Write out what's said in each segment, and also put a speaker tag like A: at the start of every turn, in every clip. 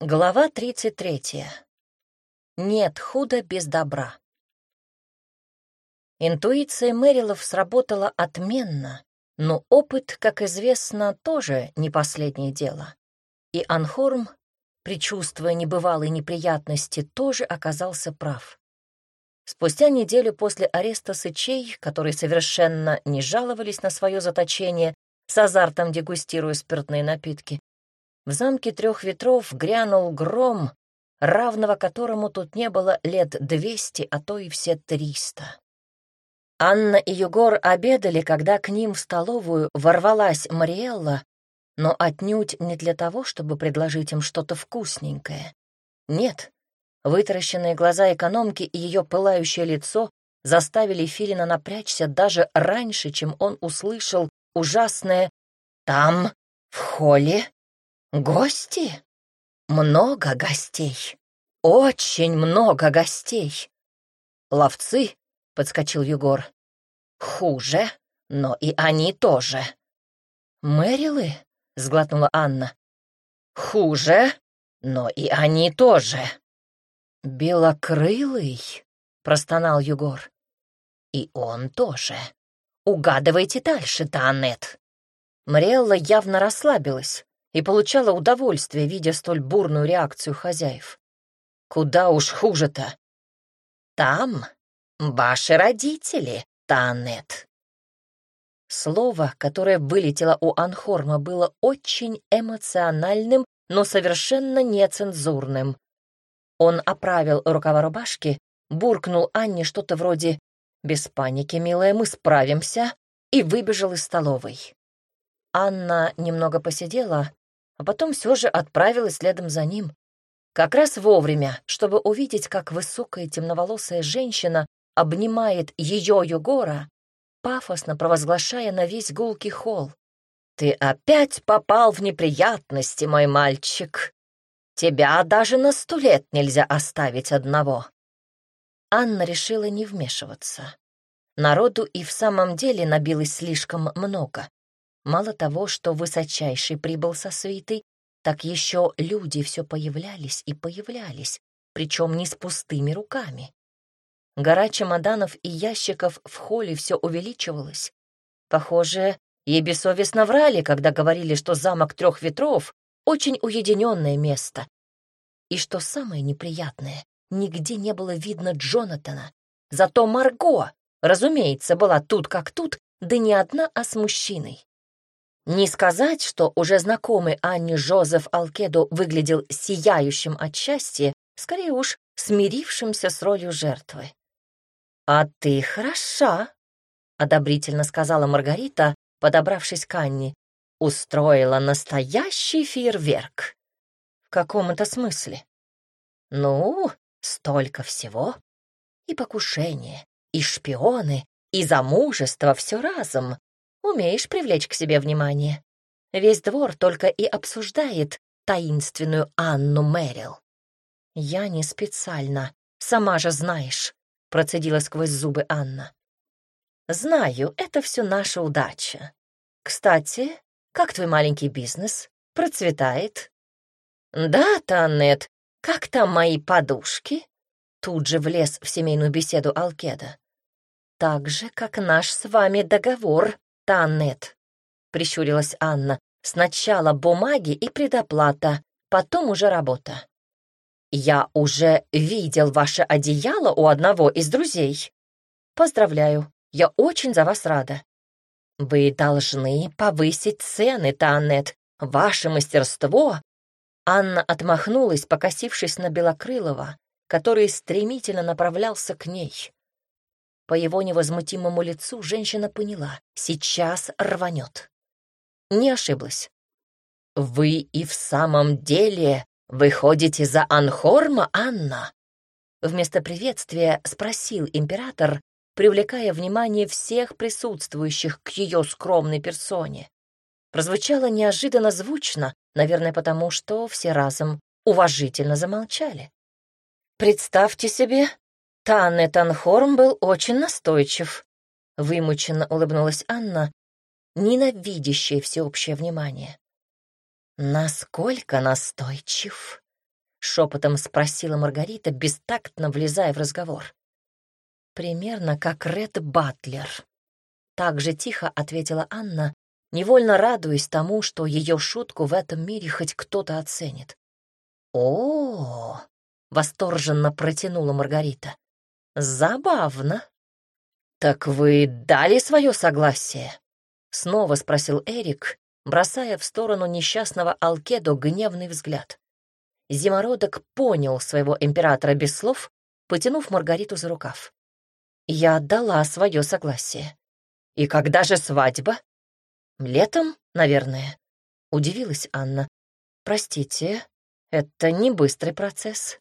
A: Глава 33. Нет худа без добра. Интуиция Мэрилов сработала отменно, но опыт, как известно, тоже не последнее дело. И Анхорм, предчувствуя небывалые неприятности, тоже оказался прав. Спустя неделю после ареста сычей, которые совершенно не жаловались на свое заточение, с азартом дегустируя спиртные напитки, в замке трех ветров грянул гром, равного которому тут не было лет двести, а то и все триста. Анна и Егор обедали, когда к ним в столовую ворвалась Мариэлла, но отнюдь не для того, чтобы предложить им что-то вкусненькое. Нет, вытаращенные глаза экономки и ее пылающее лицо заставили Филина напрячься даже раньше, чем он услышал ужасное «Там, в холле, «Гости? Много гостей. Очень много гостей. Ловцы?» — подскочил Егор. «Хуже, но и они тоже». «Мэрилы?» — сглотнула Анна. «Хуже, но и они тоже». «Белокрылый?» — простонал Егор. «И он тоже. Угадывайте дальше, Танет». Мариэлла явно расслабилась и получала удовольствие, видя столь бурную реакцию хозяев. Куда уж хуже-то. Там ваши родители, Танет. Слово, которое вылетело у Анхорма, было очень эмоциональным, но совершенно нецензурным. Он оправил рукава рубашки, буркнул Анне что-то вроде «Без паники, милая, мы справимся», и выбежал из столовой. Анна немного посидела, а потом все же отправилась следом за ним. Как раз вовремя, чтобы увидеть, как высокая темноволосая женщина обнимает ее Югора, пафосно провозглашая на весь гулкий холл. «Ты опять попал в неприятности, мой мальчик. Тебя даже на сто лет нельзя оставить одного». Анна решила не вмешиваться. Народу и в самом деле набилось слишком много. Мало того, что высочайший прибыл со свитой, так еще люди все появлялись и появлялись, причем не с пустыми руками. Гора чемоданов и ящиков в холле все увеличивалась. Похоже, ей бессовестно врали, когда говорили, что замок трех ветров — очень уединенное место. И что самое неприятное, нигде не было видно Джонатана. Зато Марго, разумеется, была тут как тут, да не одна, а с мужчиной. Не сказать, что уже знакомый Анне Жозеф Алкедо выглядел сияющим от счастья, скорее уж смирившимся с ролью жертвы. «А ты хороша», — одобрительно сказала Маргарита, подобравшись к Анне. «Устроила настоящий фейерверк». «В каком это смысле?» «Ну, столько всего. И покушение, и шпионы, и замужество все разом. Умеешь привлечь к себе внимание. Весь двор только и обсуждает таинственную Анну Мэрил. Я не специально, сама же знаешь, процедила сквозь зубы Анна. Знаю, это все наша удача. Кстати, как твой маленький бизнес? Процветает? Да, Таннет, как там мои подушки? Тут же влез в семейную беседу Алкеда. Так же, как наш с вами договор, Таннет», — прищурилась Анна. «Сначала бумаги и предоплата, потом уже работа». «Я уже видел ваше одеяло у одного из друзей. Поздравляю, я очень за вас рада. Вы должны повысить цены, Таннет. Ваше мастерство...» Анна отмахнулась, покосившись на Белокрылова, который стремительно направлялся к ней. По его невозмутимому лицу женщина поняла — сейчас рванет. Не ошиблась. «Вы и в самом деле выходите за Анхорма, Анна?» Вместо приветствия спросил император, привлекая внимание всех присутствующих к ее скромной персоне. Прозвучало неожиданно звучно, наверное, потому что все разом уважительно замолчали. «Представьте себе, Танне Танхорм был очень настойчив. Вымученно улыбнулась Анна, ненавидящая всеобщее внимание. Насколько настойчив? — шепотом спросила Маргарита, бестактно влезая в разговор. «Примерно как Ред Батлер». Так же тихо ответила Анна, невольно радуясь тому, что ее шутку в этом мире хоть кто-то оценит. «О, -о, -о восторженно протянула Маргарита. «Забавно». «Так вы дали свое согласие?» — снова спросил Эрик, бросая в сторону несчастного Алкедо гневный взгляд. Зимородок понял своего императора без слов, потянув Маргариту за рукав. «Я отдала свое согласие. И когда же свадьба?» «Летом, наверное», — удивилась Анна. «Простите, это не быстрый процесс».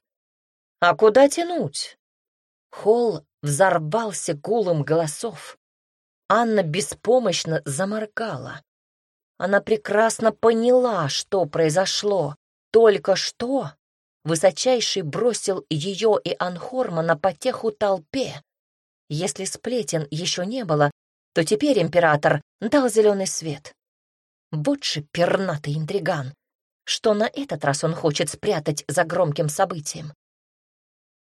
A: «А куда тянуть?» Холл взорвался гулом голосов. Анна беспомощно заморгала. Она прекрасно поняла, что произошло. Только что высочайший бросил ее и Анхорма на потеху толпе. Если сплетен еще не было, то теперь император дал зеленый свет. Вот же пернатый интриган, что на этот раз он хочет спрятать за громким событием.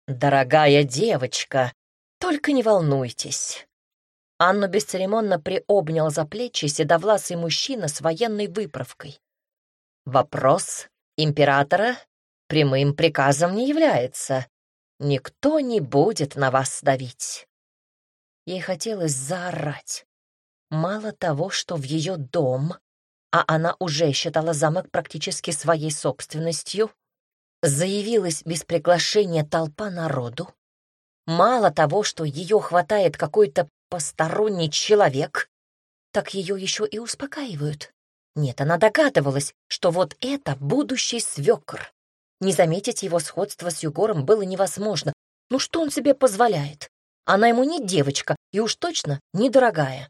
A: «Дорогая девочка, только не волнуйтесь». Анну бесцеремонно приобнял за плечи седовласый мужчина с военной выправкой. «Вопрос императора прямым приказом не является. Никто не будет на вас давить». Ей хотелось заорать. Мало того, что в ее дом, а она уже считала замок практически своей собственностью, заявилась без приглашения толпа народу. Мало того, что ее хватает какой-то посторонний человек, так ее еще и успокаивают. Нет, она догадывалась, что вот это будущий свекр. Не заметить его сходство с Югором было невозможно. Ну что он себе позволяет? Она ему не девочка и уж точно недорогая.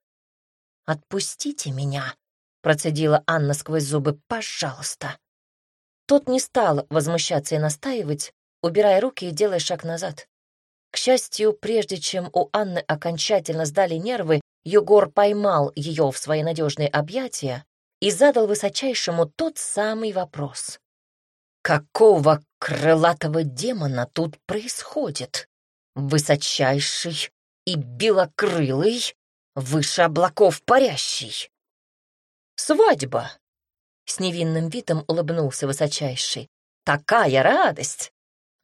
A: «Отпустите меня», — процедила Анна сквозь зубы, — «пожалуйста». Тот не стал возмущаться и настаивать, убирая руки и делая шаг назад. К счастью, прежде чем у Анны окончательно сдали нервы, Югор поймал ее в свои надежные объятия и задал высочайшему тот самый вопрос. «Какого крылатого демона тут происходит? Высочайший и белокрылый, выше облаков парящий?» «Свадьба!» С невинным видом улыбнулся высочайший. «Такая радость!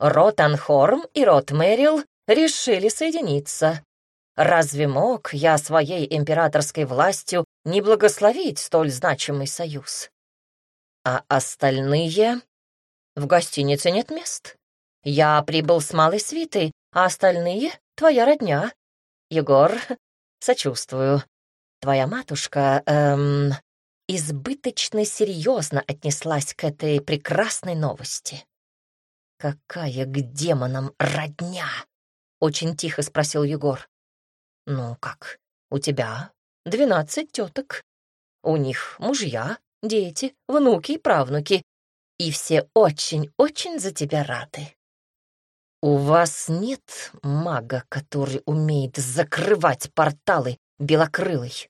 A: Рот Анхорм и Рот Мэрил решили соединиться. Разве мог я своей императорской властью не благословить столь значимый союз? А остальные? В гостинице нет мест. Я прибыл с малой свитой, а остальные — твоя родня. Егор, сочувствую. Твоя матушка, эм, избыточно серьезно отнеслась к этой прекрасной новости. «Какая к демонам родня?» — очень тихо спросил Егор. «Ну как, у тебя двенадцать теток. У них мужья, дети, внуки и правнуки, и все очень-очень за тебя рады. У вас нет мага, который умеет закрывать порталы белокрылый?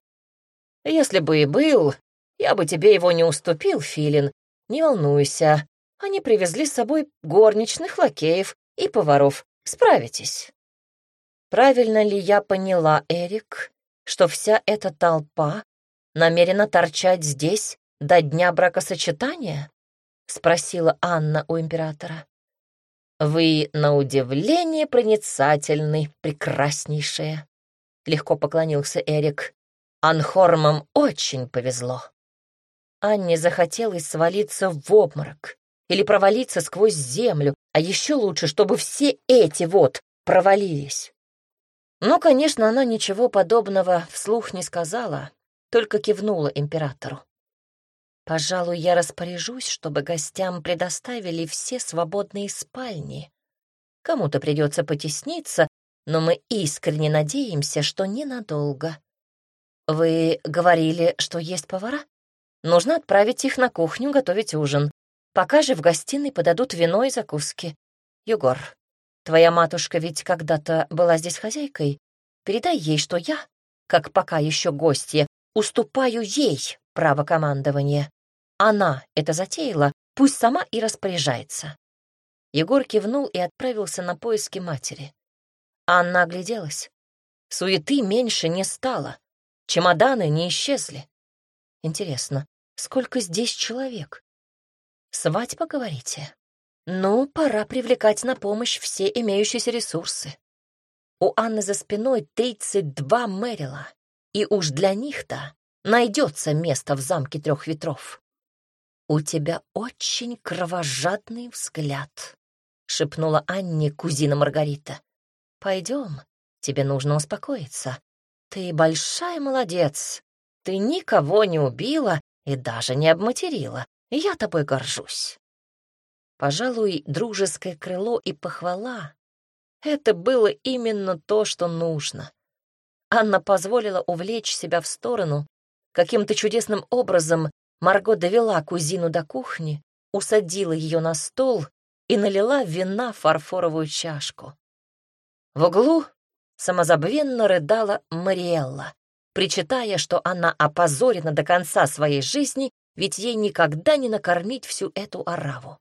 A: Если бы и был, я бы тебе его не уступил, Филин. Не волнуйся. Они привезли с собой горничных, лакеев и поваров. Справитесь. Правильно ли я поняла, Эрик, что вся эта толпа намерена торчать здесь до дня бракосочетания? Спросила Анна у императора. Вы, на удивление, проницательны, прекраснейшая. Легко поклонился Эрик. Анхормам очень повезло. Анне захотелось свалиться в обморок или провалиться сквозь землю, а еще лучше, чтобы все эти вот провалились. Но, конечно, она ничего подобного вслух не сказала, только кивнула императору. «Пожалуй, я распоряжусь, чтобы гостям предоставили все свободные спальни. Кому-то придется потесниться, но мы искренне надеемся, что ненадолго. Вы говорили, что есть повара?» Нужно отправить их на кухню готовить ужин. Пока же в гостиной подадут вино и закуски. Егор, твоя матушка ведь когда-то была здесь хозяйкой. Передай ей, что я, как пока еще гостья, уступаю ей право командования. Она это затеяла, пусть сама и распоряжается. Егор кивнул и отправился на поиски матери. Анна огляделась. Суеты меньше не стало. Чемоданы не исчезли. Интересно, сколько здесь человек? Свадьба, говорите? Ну, пора привлекать на помощь все имеющиеся ресурсы. У Анны за спиной тридцать два Мэрила, и уж для них-то найдется место в замке трех ветров. «У тебя очень кровожадный взгляд», — шепнула Анне кузина Маргарита. «Пойдем, тебе нужно успокоиться. Ты большая молодец. Ты никого не убила и даже не обматерила. Я тобой горжусь». Пожалуй, дружеское крыло и похвала — это было именно то, что нужно. Анна позволила увлечь себя в сторону. Каким-то чудесным образом Марго довела кузину до кухни, усадила ее на стол и налила вина в фарфоровую чашку. В углу самозабвенно рыдала Мариэлла, причитая, что она опозорена до конца своей жизни, ведь ей никогда не накормить всю эту ораву.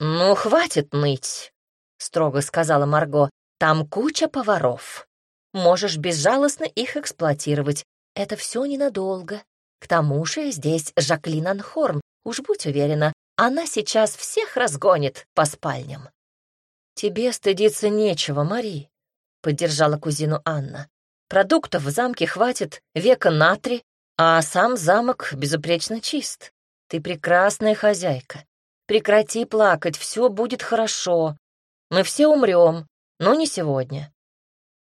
A: «Ну, хватит ныть», — строго сказала Марго. «Там куча поваров. Можешь безжалостно их эксплуатировать. Это все ненадолго. К тому же здесь Жаклин Анхорн. Уж будь уверена, она сейчас всех разгонит по спальням». «Тебе стыдиться нечего, Мари», — поддержала кузину Анна. «Продуктов в замке хватит века на три, а сам замок безупречно чист. Ты прекрасная хозяйка. Прекрати плакать, все будет хорошо. Мы все умрем, но не сегодня».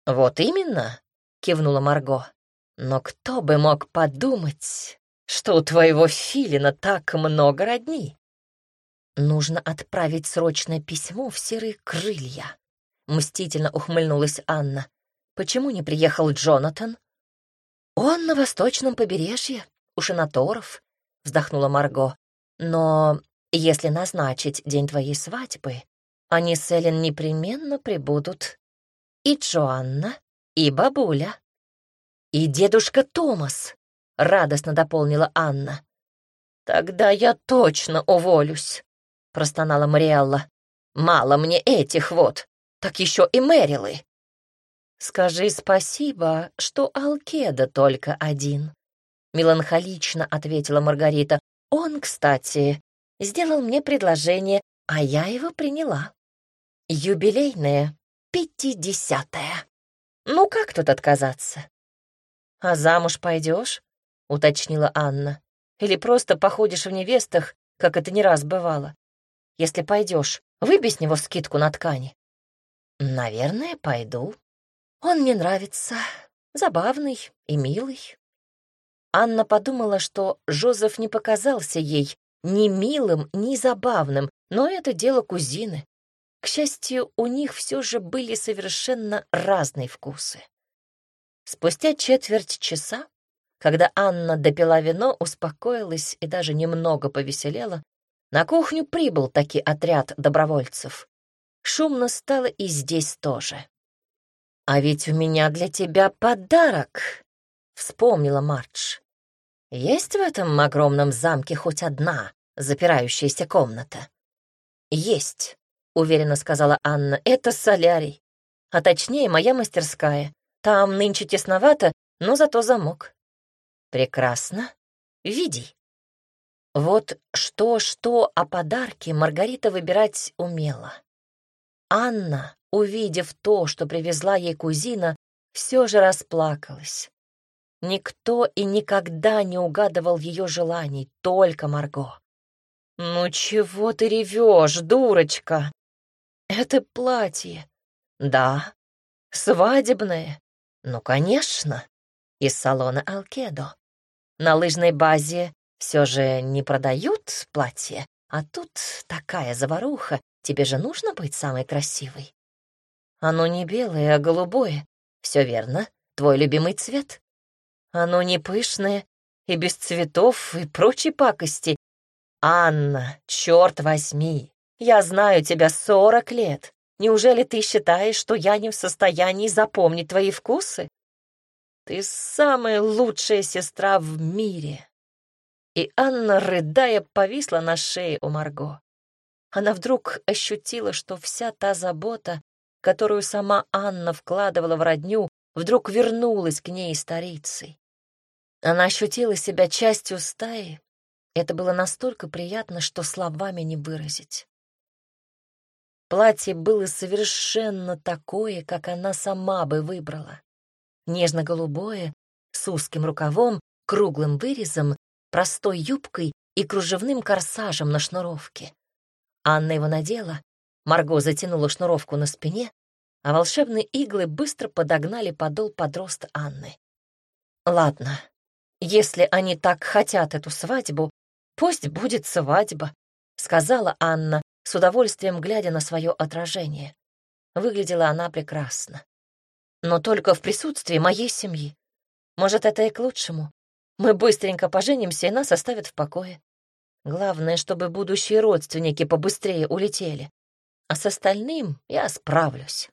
A: «Вот именно», — кивнула Марго. «Но кто бы мог подумать, что у твоего филина так много родни?» «Нужно отправить срочное письмо в серые крылья», — мстительно ухмыльнулась Анна. «Почему не приехал Джонатан?» «Он на восточном побережье, у Шинаторов», — вздохнула Марго. «Но если назначить день твоей свадьбы, они с Эллен непременно прибудут. И Джоанна, и бабуля. И дедушка Томас», — радостно дополнила Анна. «Тогда я точно уволюсь», — простонала Мариэлла. «Мало мне этих вот, так еще и Мэрилы». «Скажи спасибо, что Алкеда только один», — меланхолично ответила Маргарита. «Он, кстати, сделал мне предложение, а я его приняла. Юбилейное, пятидесятое. Ну как тут отказаться?» «А замуж пойдешь?» — уточнила Анна. «Или просто походишь в невестах, как это не раз бывало? Если пойдешь, выбей с него скидку на ткани». «Наверное, пойду. Он мне нравится, забавный и милый». Анна подумала, что Жозеф не показался ей ни милым, ни забавным, но это дело кузины. К счастью, у них все же были совершенно разные вкусы. Спустя четверть часа, когда Анна допила вино, успокоилась и даже немного повеселела, на кухню прибыл таки отряд добровольцев. Шумно стало и здесь тоже. «А ведь у меня для тебя подарок», — вспомнила Мардж. «Есть в этом огромном замке хоть одна запирающаяся комната?» «Есть», — уверенно сказала Анна, — «это солярий, а точнее моя мастерская. Там нынче тесновато, но зато замок». «Прекрасно. Види». Вот что-что, а подарки Маргарита выбирать умела. Анна, увидев то, что привезла ей кузина, все же расплакалась. Никто и никогда не угадывал ее желаний, только Марго. «Ну чего ты ревешь, дурочка?» «Это платье». «Да». «Свадебное?» «Ну, конечно». Из салона Алкедо. На лыжной базе все же не продают платье, а тут такая заваруха, тебе же нужно быть самой красивой. Оно не белое, а голубое. Все верно, твой любимый цвет. Оно не пышное и без цветов и прочей пакости. Анна, черт возьми, я знаю тебя сорок лет. Неужели ты считаешь, что я не в состоянии запомнить твои вкусы? Ты самая лучшая сестра в мире и Анна, рыдая, повисла на шее у Марго. она вдруг ощутила, что вся та забота, которую сама Анна вкладывала в родню, вдруг вернулась к ней старицей. Она ощутила себя частью стаи. Это было настолько приятно, что словами не выразить. Платье было совершенно такое, как она сама бы выбрала. Нежно-голубое, с узким рукавом, круглым вырезом, простой юбкой и кружевным корсажем на шнуровке. Анна его надела, Марго затянула шнуровку на спине, а волшебные иглы быстро подогнали подол подроста Анны. «Ладно, если они так хотят эту свадьбу, пусть будет свадьба», — сказала Анна, с удовольствием глядя на свое отражение. Выглядела она прекрасно. «Но только в присутствии моей семьи. Может, это и к лучшему. Мы быстренько поженимся, и нас оставят в покое. Главное, чтобы будущие родственники побыстрее улетели. А с остальным я справлюсь.